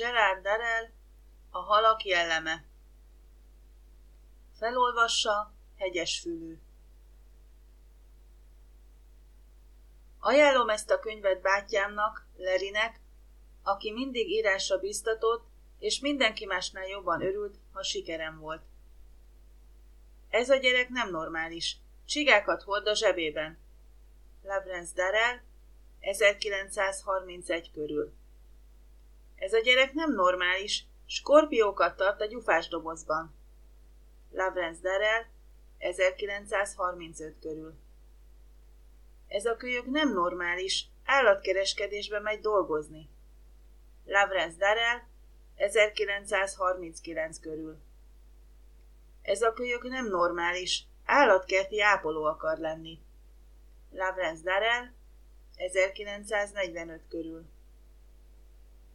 Gerard Darrell, a halak jelleme. Felolvassa Hegyesfülű. Ajánlom ezt a könyvet bátyámnak, Lerinek, aki mindig írásra biztatott, és mindenki másnál jobban örült, ha sikerem volt. Ez a gyerek nem normális. Csigákat hord a zsebében. Lavrence Darrell, 1931 körül. Ez a gyerek nem normális, skorpiókat tart a gyufás dobozban. Lavrence Darrell, 1935 körül. Ez a kölyök nem normális, állatkereskedésbe megy dolgozni. Lavrence Darrell, 1939 körül. Ez a kölyök nem normális, állatkerti ápoló akar lenni. Lavrence Darrell, 1945 körül.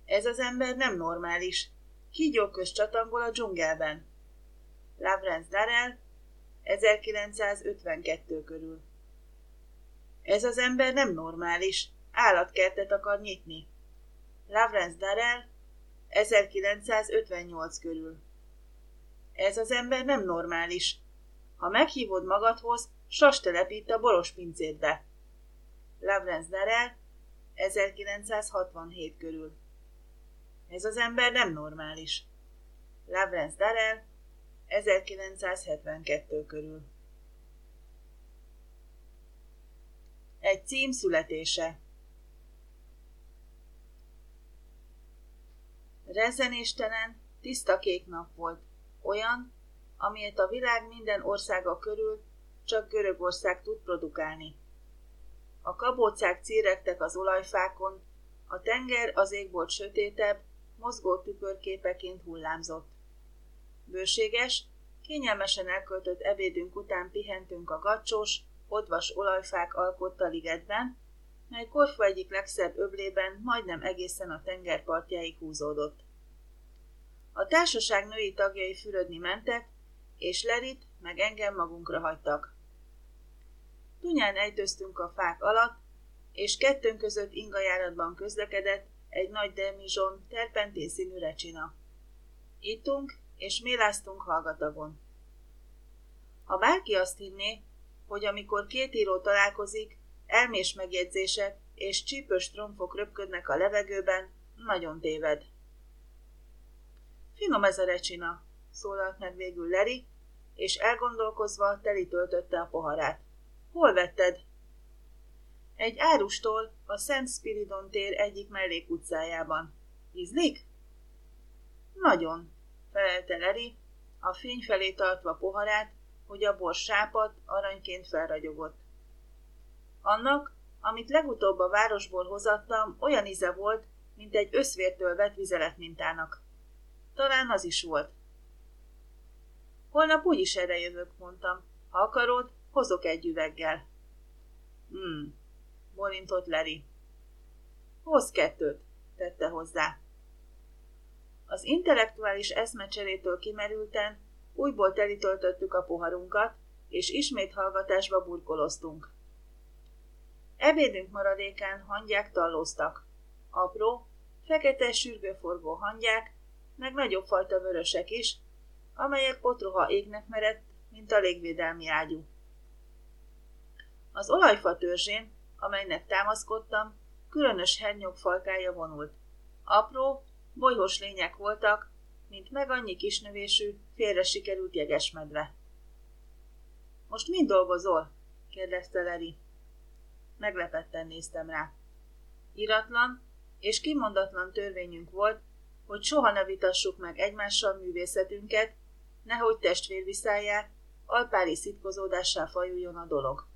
Ez az ember nem normális. Kígyók közt csatangol a dzsungelben. Lavrence Darrell, 1952 körül. Ez az ember nem normális. Állatkertet akar nyitni. Lavrence Darrell, 1958 körül. Ez az ember nem normális. Ha meghívod magadhoz, sas telepít a boros pincétbe. Lavrence Darrell, 1967 körül. Ez az ember nem normális. Lavrence Darrell, 1972 körül. Egy cím születése. Rezenéstelen, tiszta kék nap volt, olyan, amilyet a világ minden országa körül csak Görögország tud produkálni. A kabócák círegtek az olajfákon, a tenger az ég volt sötétebb, mozgó tükörképeként hullámzott. Bőséges, kényelmesen elköltött ebédünk után pihentünk a gacsós, odvas olajfák alkotta ligetben, mely Korfu egyik legszebb öblében majdnem egészen a tengerpartjáig húzódott. A társaság női tagjai fürödni mentek, és Lerit meg engem magunkra hagytak. Tunyán ejtöztünk a fák alatt, és kettőnk között ingajáratban közlekedett egy nagy demizson terpentén színű recsina. Ittunk, és méláztunk hallgatagon. Ha bárki azt hinné, hogy amikor két író találkozik, elmés megjegyzések és csípős tromfok röpködnek a levegőben, nagyon téved. Finom ez a recsina, szólalt meg végül Leri, és elgondolkozva teli töltötte a poharát. Hol vetted? Egy árustól a Szent Spiridon tér egyik mellékutcájában. Ízlik? Nagyon, felelte Leri, a fény felé tartva poharát, hogy a bor sápat aranyként felragyogott. Annak, amit legutóbb a városból hozattam, olyan íze volt, mint egy összvértől vett vizelet mintának. Talán az is volt. Holnap úgyis erre jövök, mondtam. Ha akarod, hozok egy üveggel. Hmm, bolintott Leri. Hoz kettőt, tette hozzá. Az intellektuális eszmecserétől kimerülten újból telitöltöttük a poharunkat, és ismét hallgatásba burkoloztunk. Ebédünk maradékán hangyák tallóztak. Apró, fekete sürgőforgó hangyák, meg nagyobb fajta vörösek is, amelyek potroha égnek merett, mint a légvédelmi ágyú. Az olajfa törzsén, amelynek támaszkodtam, különös hernyók vonult. Apró, bolyhos lények voltak, mint meg annyi kisnövésű, félre sikerült jegesmedve. Most mind dolgozol? kérdezte Leri. Meglepetten néztem rá. Iratlan és kimondatlan törvényünk volt, hogy soha ne vitassuk meg egymással művészetünket, nehogy testvérviszályát, alpári szitkozódással fajuljon a dolog.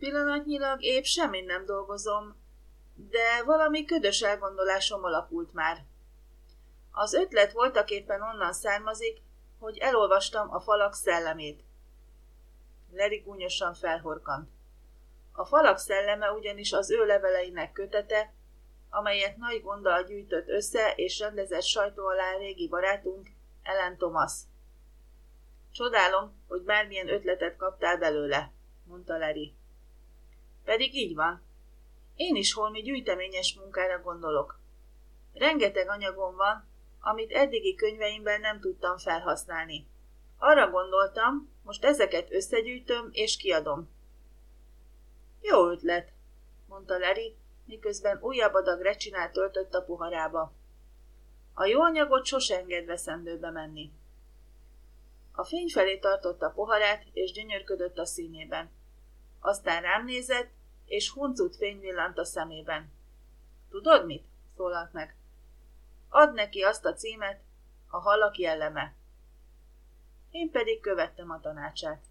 Pillanatnyilag épp semmi nem dolgozom, de valami ködös elgondolásom alakult már. Az ötlet voltak éppen onnan származik, hogy elolvastam a falak szellemét. Leri gúnyosan felhorkant. A falak szelleme ugyanis az ő leveleinek kötete, amelyet nagy gonddal gyűjtött össze és rendezett sajtó alá régi barátunk, Ellen Thomas. Csodálom, hogy bármilyen ötletet kaptál belőle, mondta Leri. Pedig így van. Én is holmi gyűjteményes munkára gondolok. Rengeteg anyagom van, amit eddigi könyveimben nem tudtam felhasználni. Arra gondoltam, most ezeket összegyűjtöm és kiadom. Jó ötlet, mondta Larry, miközben újabb adag recsinát töltött a poharába. A jó anyagot sose enged veszendőbe menni. A fény felé tartotta a poharát, és gyönyörködött a színében. Aztán rám nézett, és huncut fény villant a szemében. Tudod mit? szólalt meg. Add neki azt a címet, a halak jelleme. Én pedig követtem a tanácsát.